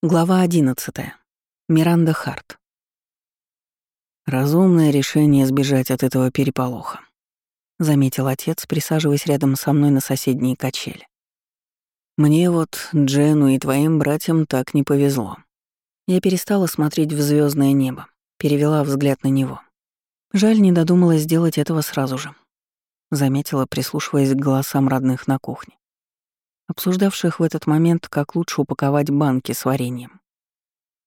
Глава 11. Миранда Харт. «Разумное решение сбежать от этого переполоха», — заметил отец, присаживаясь рядом со мной на соседние качели. «Мне вот, Джену и твоим братьям так не повезло». Я перестала смотреть в звездное небо, перевела взгляд на него. Жаль, не додумалась сделать этого сразу же. Заметила, прислушиваясь к голосам родных на кухне обсуждавших в этот момент, как лучше упаковать банки с вареньем.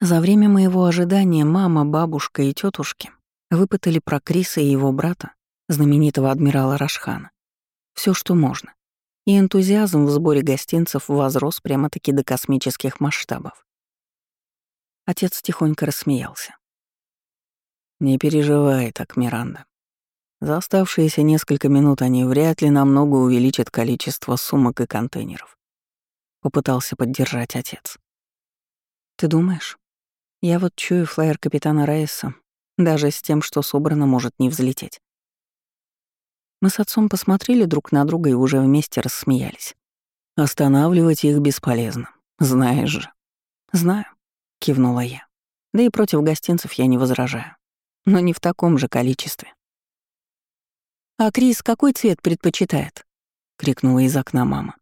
За время моего ожидания мама, бабушка и тетушки выпытали про Криса и его брата, знаменитого адмирала Рашхана, все, что можно. И энтузиазм в сборе гостинцев возрос прямо-таки до космических масштабов. Отец тихонько рассмеялся. «Не переживай так, Миранда. За оставшиеся несколько минут они вряд ли намного увеличат количество сумок и контейнеров. Попытался поддержать отец. Ты думаешь? Я вот чую флайер капитана Рейса, даже с тем, что собрано, может не взлететь. Мы с отцом посмотрели друг на друга и уже вместе рассмеялись. Останавливать их бесполезно, знаешь же. Знаю, кивнула я. Да и против гостинцев я не возражаю. Но не в таком же количестве. «А Крис какой цвет предпочитает?» — крикнула из окна мама.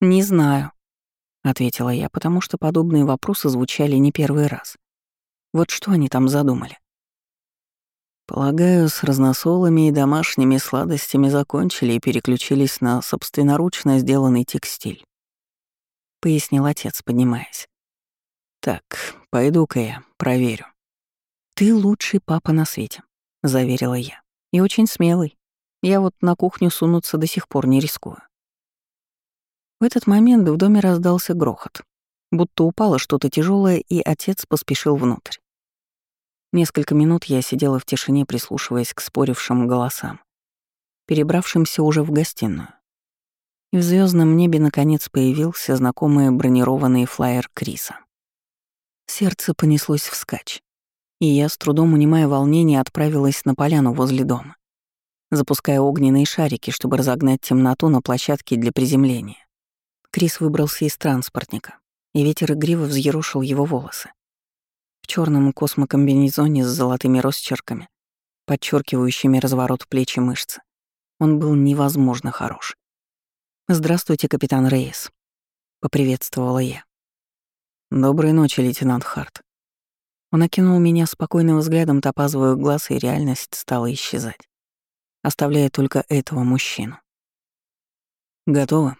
«Не знаю», — ответила я, потому что подобные вопросы звучали не первый раз. Вот что они там задумали? Полагаю, с разносолами и домашними сладостями закончили и переключились на собственноручно сделанный текстиль. Пояснил отец, поднимаясь. Так, пойду-ка я, проверю. Ты лучший папа на свете, заверила я. И очень смелый. Я вот на кухню сунуться до сих пор не рискую. В этот момент в доме раздался грохот. Будто упало что-то тяжелое, и отец поспешил внутрь. Несколько минут я сидела в тишине, прислушиваясь к спорившим голосам, перебравшимся уже в гостиную. И в звездном небе наконец появился знакомый бронированный флайер Криса. Сердце понеслось вскачь, и я, с трудом унимая волнение, отправилась на поляну возле дома запуская огненные шарики, чтобы разогнать темноту на площадке для приземления. Крис выбрался из транспортника, и ветер игриво взъерушил его волосы. В черном космокомбинезоне с золотыми росчерками, подчеркивающими разворот плеч и мышцы, он был невозможно хорош. «Здравствуйте, капитан Рейс», — поприветствовала я. «Доброй ночи, лейтенант Харт». Он окинул меня спокойным взглядом, топазовую глаз, и реальность стала исчезать оставляя только этого мужчину. «Готово?»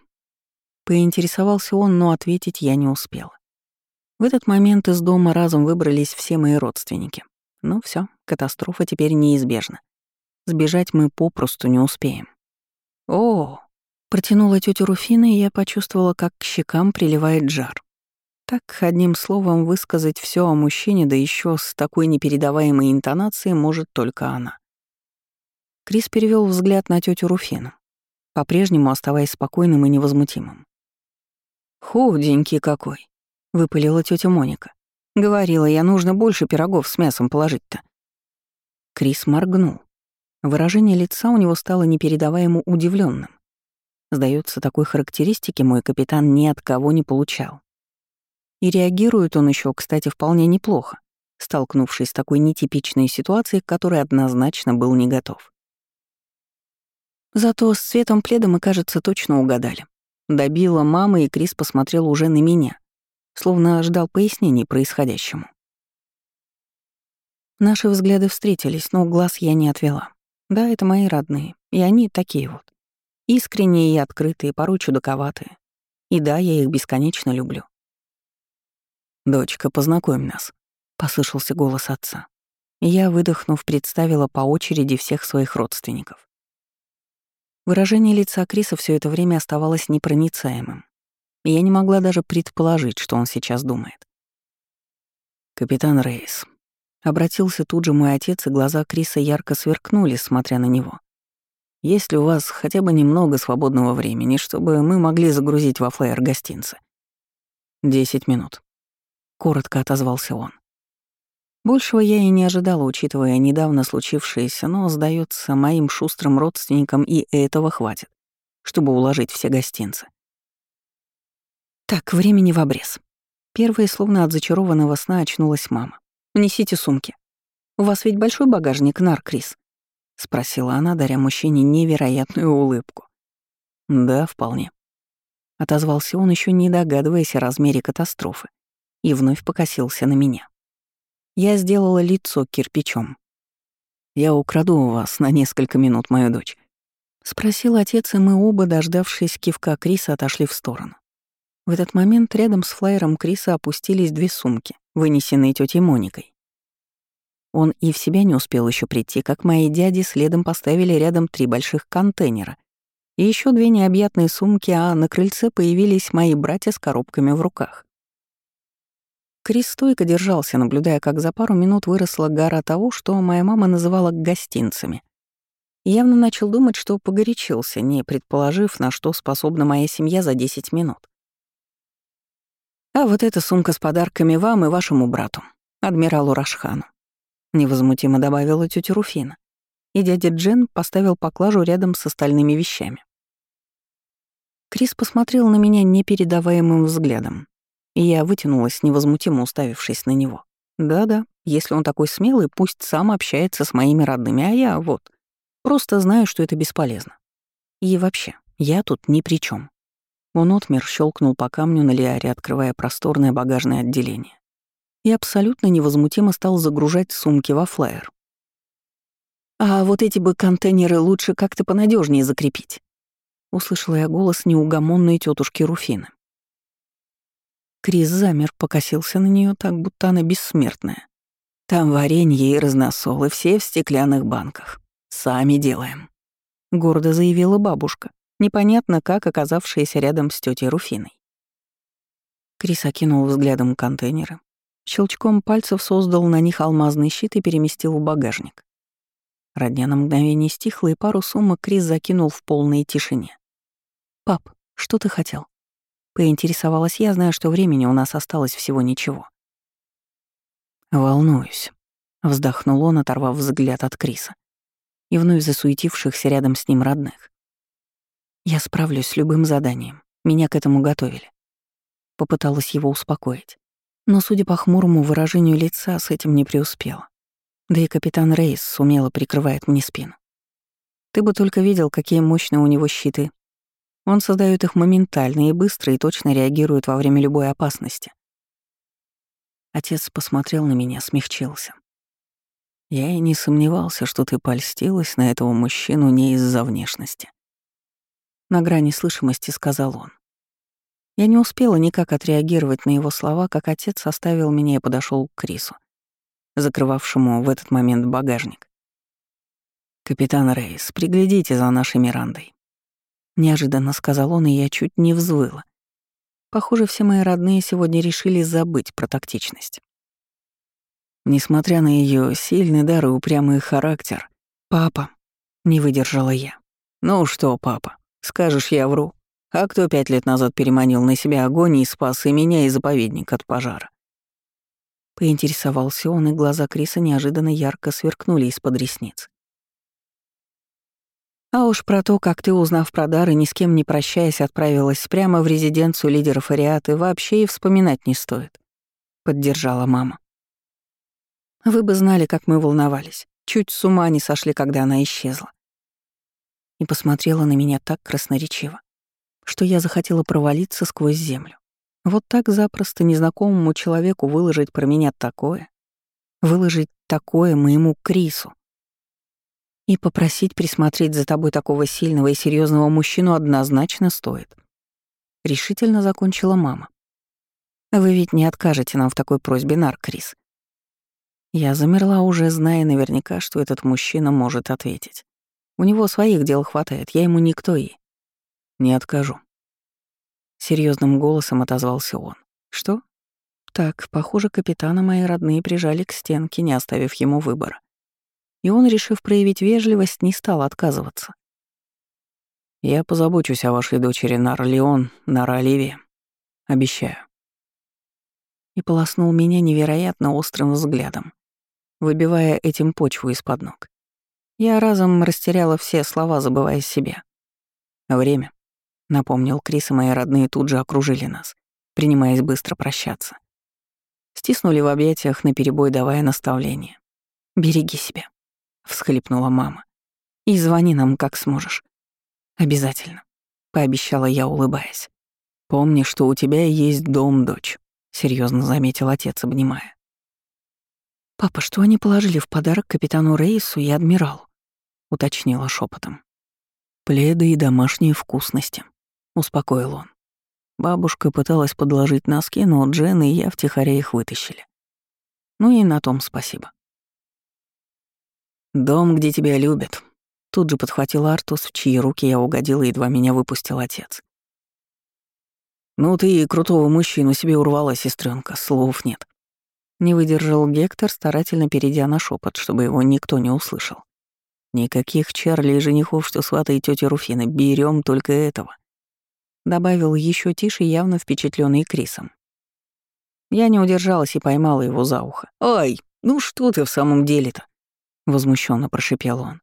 Поинтересовался он, но ответить я не успела. В этот момент из дома разом выбрались все мои родственники. Ну все, катастрофа теперь неизбежна. Сбежать мы попросту не успеем. О, протянула тетя Руфина, и я почувствовала, как к щекам приливает жар. Так, одним словом, высказать все о мужчине, да еще с такой непередаваемой интонацией, может только она. Крис перевел взгляд на тетю Руфину, по-прежнему оставаясь спокойным и невозмутимым. «Худенький какой!» — выпалила тетя Моника. «Говорила я, нужно больше пирогов с мясом положить-то». Крис моргнул. Выражение лица у него стало непередаваемо удивленным. Сдается, такой характеристики мой капитан ни от кого не получал. И реагирует он еще, кстати, вполне неплохо, столкнувшись с такой нетипичной ситуацией, к которой однозначно был не готов. Зато с цветом пледа мы, кажется, точно угадали. Добила мама, и Крис посмотрел уже на меня, словно ждал пояснений происходящему. Наши взгляды встретились, но глаз я не отвела. Да, это мои родные, и они такие вот. Искренние и открытые, порой чудаковатые. И да, я их бесконечно люблю. «Дочка, познакомь нас», — послышался голос отца. я, выдохнув, представила по очереди всех своих родственников. Выражение лица Криса все это время оставалось непроницаемым. И я не могла даже предположить, что он сейчас думает. «Капитан Рейс». Обратился тут же мой отец, и глаза Криса ярко сверкнули, смотря на него. «Есть ли у вас хотя бы немного свободного времени, чтобы мы могли загрузить во флайер гостинцы?» «Десять минут», — коротко отозвался он. Большего я и не ожидала, учитывая недавно случившееся, но, сдается, моим шустрым родственникам и этого хватит, чтобы уложить все гостинцы. Так, времени в обрез. Первой, словно от зачарованного сна, очнулась мама. «Несите сумки. У вас ведь большой багажник, Нар, Крис?» — спросила она, даря мужчине невероятную улыбку. «Да, вполне», — отозвался он, еще не догадываясь о размере катастрофы, и вновь покосился на меня. Я сделала лицо кирпичом. «Я украду у вас на несколько минут мою дочь», — спросил отец, и мы оба, дождавшись кивка Криса, отошли в сторону. В этот момент рядом с флайером Криса опустились две сумки, вынесенные тетей Моникой. Он и в себя не успел еще прийти, как мои дяди следом поставили рядом три больших контейнера и еще две необъятные сумки, а на крыльце появились мои братья с коробками в руках. Крис стойко держался, наблюдая, как за пару минут выросла гора того, что моя мама называла гостинцами. Явно начал думать, что погорячился, не предположив, на что способна моя семья за 10 минут. А вот эта сумка с подарками вам и вашему брату, адмиралу Рашхану. Невозмутимо добавила тетя Руфина. И дядя Джен поставил поклажу рядом с остальными вещами. Крис посмотрел на меня непередаваемым взглядом, и я вытянулась, невозмутимо уставившись на него. Да-да, если он такой смелый, пусть сам общается с моими родными, а я вот просто знаю, что это бесполезно. И вообще, я тут ни при чем. Он отмер, щелкнул по камню на лиаре, открывая просторное багажное отделение. И абсолютно невозмутимо стал загружать сумки во флайер. «А вот эти бы контейнеры лучше как-то понадежнее закрепить», — услышала я голос неугомонной тетушки Руфины. Крис замер, покосился на нее так, будто она бессмертная. «Там варенье и разносолы, все в стеклянных банках. Сами делаем», — гордо заявила бабушка, непонятно как оказавшаяся рядом с тетей Руфиной. Крис окинул взглядом контейнеры, щелчком пальцев создал на них алмазный щит и переместил в багажник. Родня на мгновение стихла, и пару сумок Крис закинул в полной тишине. «Пап, что ты хотел?» Поинтересовалась я, зная, что времени у нас осталось всего ничего. «Волнуюсь», — вздохнул он, оторвав взгляд от Криса и вновь засуетившихся рядом с ним родных. Я справлюсь с любым заданием. Меня к этому готовили. Попыталась его успокоить. Но, судя по хмурому выражению лица, с этим не преуспела. Да и капитан Рейс сумело прикрывает мне спину. Ты бы только видел, какие мощные у него щиты. Он создает их моментально и быстро и точно реагирует во время любой опасности. Отец посмотрел на меня, смягчился. Я и не сомневался, что ты польстилась на этого мужчину не из-за внешности. На грани слышимости сказал он. Я не успела никак отреагировать на его слова, как отец оставил меня и подошел к Крису, закрывавшему в этот момент багажник. «Капитан Рейс, приглядите за нашей Мирандой», — неожиданно сказал он, и я чуть не взвыла. Похоже, все мои родные сегодня решили забыть про тактичность. Несмотря на ее сильный дар и упрямый характер, папа, не выдержала я. «Ну что, папа, Скажешь, я вру. А кто пять лет назад переманил на себя огонь и спас и меня, и заповедник от пожара? Поинтересовался он, и глаза Криса неожиданно ярко сверкнули из-под ресниц. А уж про то, как ты, узнав про дар и ни с кем не прощаясь, отправилась прямо в резиденцию лидеров Ариаты, вообще и вспоминать не стоит. Поддержала мама. Вы бы знали, как мы волновались. Чуть с ума не сошли, когда она исчезла и посмотрела на меня так красноречиво, что я захотела провалиться сквозь землю. Вот так запросто незнакомому человеку выложить про меня такое, выложить такое моему Крису. И попросить присмотреть за тобой такого сильного и серьезного мужчину однозначно стоит. Решительно закончила мама. Вы ведь не откажете нам в такой просьбе, Нар Крис. Я замерла, уже зная наверняка, что этот мужчина может ответить. У него своих дел хватает, я ему никто и... Не откажу. Серьезным голосом отозвался он. Что? Так, похоже, капитана мои родные прижали к стенке, не оставив ему выбора. И он, решив проявить вежливость, не стал отказываться. Я позабочусь о вашей дочери Нар Леон, Нар Оливия. Обещаю. И полоснул меня невероятно острым взглядом, выбивая этим почву из-под ног. Я разом растеряла все слова, забывая себя. «Время», — напомнил Крис, и мои родные тут же окружили нас, принимаясь быстро прощаться. Стиснули в объятиях, наперебой давая наставление. «Береги себя», — всхлипнула мама. «И звони нам, как сможешь». «Обязательно», — пообещала я, улыбаясь. «Помни, что у тебя есть дом, дочь», — серьезно заметил отец, обнимая. «Папа, что они положили в подарок капитану Рейсу и адмиралу?» — уточнила шепотом. «Пледы и домашние вкусности», — успокоил он. Бабушка пыталась подложить носки, но Джен и я втихаря их вытащили. Ну и на том спасибо. «Дом, где тебя любят», — тут же подхватил Артус, в чьи руки я угодила, едва меня выпустил отец. «Ну ты и крутого мужчину себе урвала, сестренка, слов нет». Не выдержал Гектор, старательно перейдя на шепот, чтобы его никто не услышал. «Никаких Чарли и женихов, что сватает тетя Руфина, берем только этого добавил еще тише, явно впечатленный Крисом. Я не удержалась и поймала его за ухо. «Ай, ну что ты в самом деле-то?» — возмущенно прошипел он.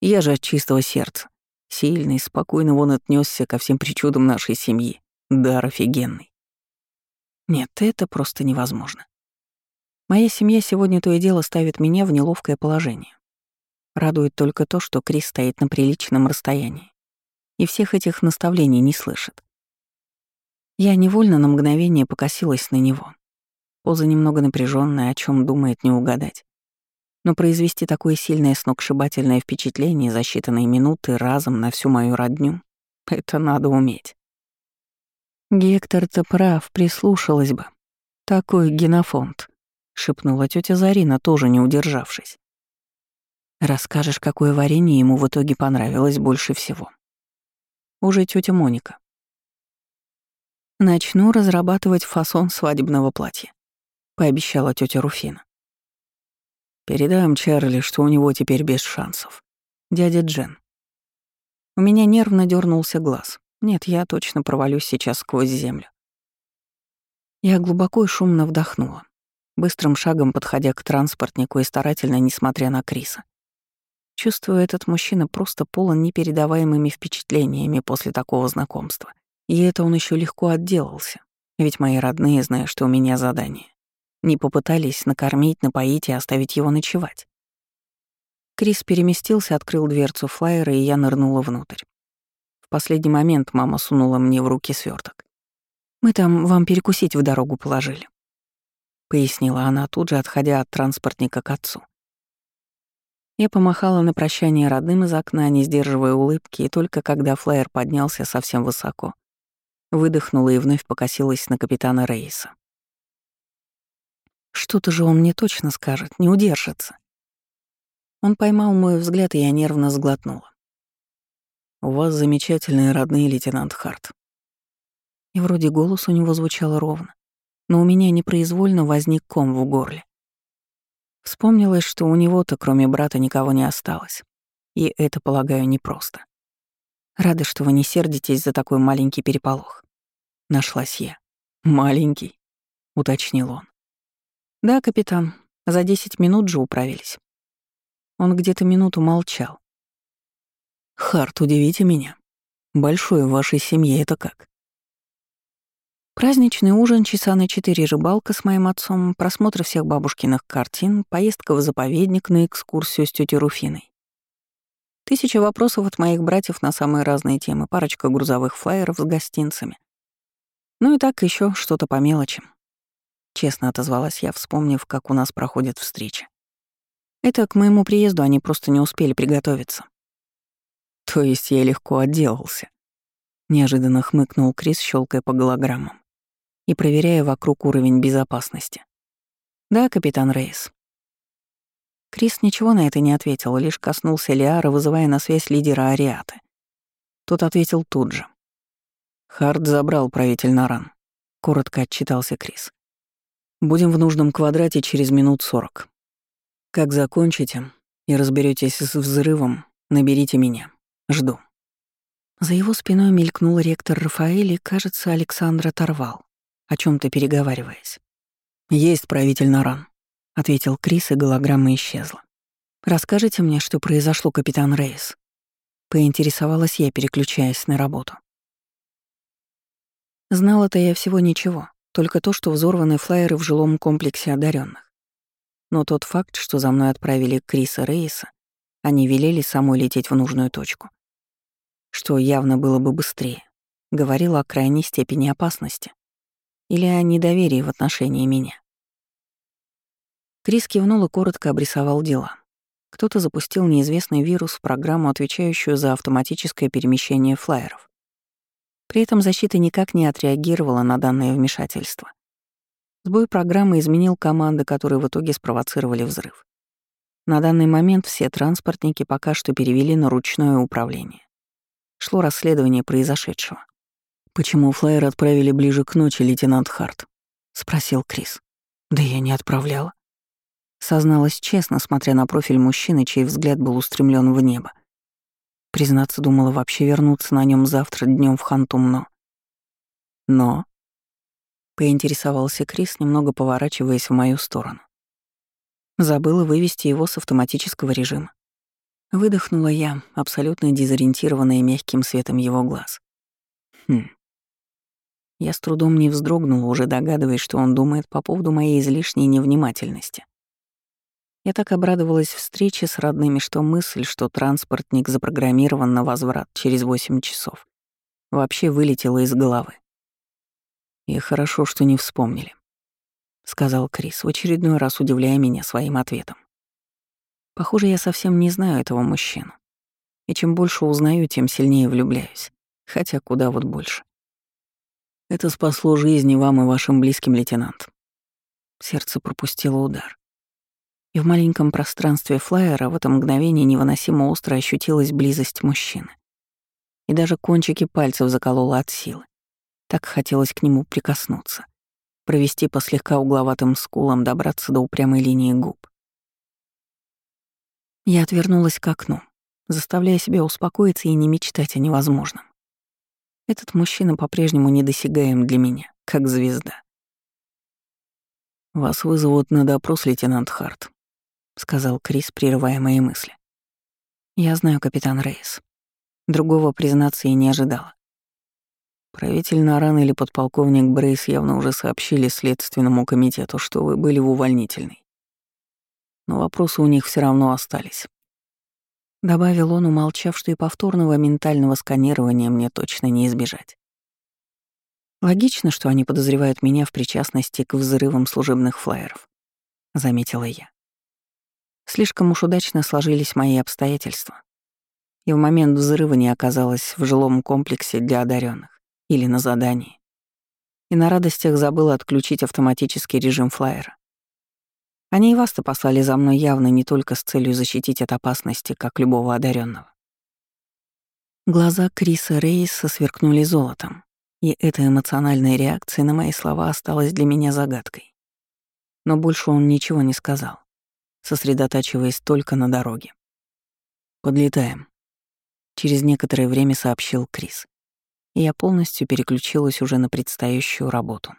«Я же от чистого сердца. Сильный, спокойно вон отнесся ко всем причудам нашей семьи. Дар офигенный. Нет, это просто невозможно. Моя семья сегодня то и дело ставит меня в неловкое положение. Радует только то, что Крис стоит на приличном расстоянии и всех этих наставлений не слышит. Я невольно на мгновение покосилась на него. Поза немного напряженная, о чем думает не угадать. Но произвести такое сильное сногсшибательное впечатление за считанные минуты разом на всю мою родню — это надо уметь. «Гектор-то прав, прислушалась бы. Такой генофонд», — шепнула тетя Зарина, тоже не удержавшись. «Расскажешь, какое варенье ему в итоге понравилось больше всего?» уже тетя Моника. «Начну разрабатывать фасон свадебного платья», — пообещала тетя Руфина. «Передам Чарли, что у него теперь без шансов. Дядя Джен». У меня нервно дернулся глаз. Нет, я точно провалюсь сейчас сквозь землю. Я глубоко и шумно вдохнула, быстрым шагом подходя к транспортнику и старательно, несмотря на Криса. Чувствую, этот мужчина просто полон непередаваемыми впечатлениями после такого знакомства. И это он еще легко отделался. Ведь мои родные, зная, что у меня задание, не попытались накормить, напоить и оставить его ночевать. Крис переместился, открыл дверцу флайера, и я нырнула внутрь. В последний момент мама сунула мне в руки сверток. «Мы там вам перекусить в дорогу положили», — пояснила она, тут же отходя от транспортника к отцу. Я помахала на прощание родным из окна, не сдерживая улыбки, и только когда флайер поднялся совсем высоко, выдохнула и вновь покосилась на капитана Рейса. Что-то же он мне точно скажет, не удержится. Он поймал мой взгляд, и я нервно сглотнула. «У вас замечательные родные, лейтенант Харт». И вроде голос у него звучал ровно, но у меня непроизвольно возник ком в горле. Вспомнилось, что у него-то кроме брата никого не осталось. И это, полагаю, непросто. Рада, что вы не сердитесь за такой маленький переполох. Нашлась я. «Маленький», — уточнил он. «Да, капитан, за десять минут же управились». Он где-то минуту молчал. «Харт, удивите меня. Большое в вашей семье это как?» Праздничный ужин, часа на четыре рыбалка с моим отцом, просмотр всех бабушкиных картин, поездка в заповедник на экскурсию с тетей Руфиной. Тысяча вопросов от моих братьев на самые разные темы, парочка грузовых флайеров с гостинцами. Ну и так еще что-то по мелочам. Честно отозвалась я, вспомнив, как у нас проходят встречи. Это к моему приезду они просто не успели приготовиться. То есть я легко отделался. Неожиданно хмыкнул Крис, щелкая по голограммам и проверяя вокруг уровень безопасности. «Да, капитан Рейс». Крис ничего на это не ответил, лишь коснулся Лиара, вызывая на связь лидера Ариаты. Тот ответил тут же. «Хард забрал правитель Наран», — коротко отчитался Крис. «Будем в нужном квадрате через минут сорок. Как закончите и разберетесь с взрывом, наберите меня. Жду». За его спиной мелькнул ректор Рафаэль и, кажется, Александра оторвал о чем то переговариваясь. «Есть правитель Наран», — ответил Крис, и голограмма исчезла. «Расскажите мне, что произошло, капитан Рейс?» Поинтересовалась я, переключаясь на работу. Знала-то я всего ничего, Только то, что взорваны флайеры в жилом комплексе одаренных. Но тот факт, что за мной отправили Криса Рейса, они велели самой лететь в нужную точку. Что явно было бы быстрее, говорило о крайней степени опасности. Или о недоверии в отношении меня. Крис кивнул и коротко обрисовал дела. Кто-то запустил неизвестный вирус в программу, отвечающую за автоматическое перемещение флайеров. При этом защита никак не отреагировала на данное вмешательство. Сбой программы изменил команды, которые в итоге спровоцировали взрыв. На данный момент все транспортники пока что перевели на ручное управление. Шло расследование произошедшего. «Почему флайер отправили ближе к ночи, лейтенант Харт?» — спросил Крис. «Да я не отправляла. Созналась честно, смотря на профиль мужчины, чей взгляд был устремлен в небо. Признаться, думала вообще вернуться на нем завтра днем в Хантум, но... Но... Поинтересовался Крис, немного поворачиваясь в мою сторону. Забыла вывести его с автоматического режима. Выдохнула я, абсолютно дезориентированная мягким светом его глаз. Хм. Я с трудом не вздрогнула, уже догадываясь, что он думает по поводу моей излишней невнимательности. Я так обрадовалась встрече с родными, что мысль, что транспортник запрограммирован на возврат через 8 часов, вообще вылетела из головы. «И хорошо, что не вспомнили», — сказал Крис, в очередной раз удивляя меня своим ответом. Похоже, я совсем не знаю этого мужчину. И чем больше узнаю, тем сильнее влюбляюсь. Хотя куда вот больше. Это спасло жизни вам и вашим близким, лейтенант. Сердце пропустило удар. В маленьком пространстве флайера в это мгновение невыносимо остро ощутилась близость мужчины. И даже кончики пальцев заколола от силы. Так хотелось к нему прикоснуться, провести по слегка угловатым скулам, добраться до упрямой линии губ. Я отвернулась к окну, заставляя себя успокоиться и не мечтать о невозможном. Этот мужчина по-прежнему недосягаем для меня, как звезда. «Вас вызовут на допрос, лейтенант Харт», — сказал Крис, прерывая мои мысли. «Я знаю, капитан Рейс. Другого, признаться, и не ожидала. Правитель Наран или подполковник Брейс явно уже сообщили Следственному комитету, что вы были в увольнительной. Но вопросы у них все равно остались. Добавил он, умолчав, что и повторного ментального сканирования мне точно не избежать. Логично, что они подозревают меня в причастности к взрывам служебных флайеров, заметила я. Слишком уж удачно сложились мои обстоятельства. И в момент взрыва не оказалась в жилом комплексе для одаренных или на задании. И на радостях забыла отключить автоматический режим флайера. Они и вас-то послали за мной явно не только с целью защитить от опасности, как любого одаренного. Глаза Криса Рейса сверкнули золотом, и эта эмоциональная реакция на мои слова осталась для меня загадкой. Но больше он ничего не сказал сосредотачиваясь только на дороге. «Подлетаем», — через некоторое время сообщил Крис. И я полностью переключилась уже на предстоящую работу.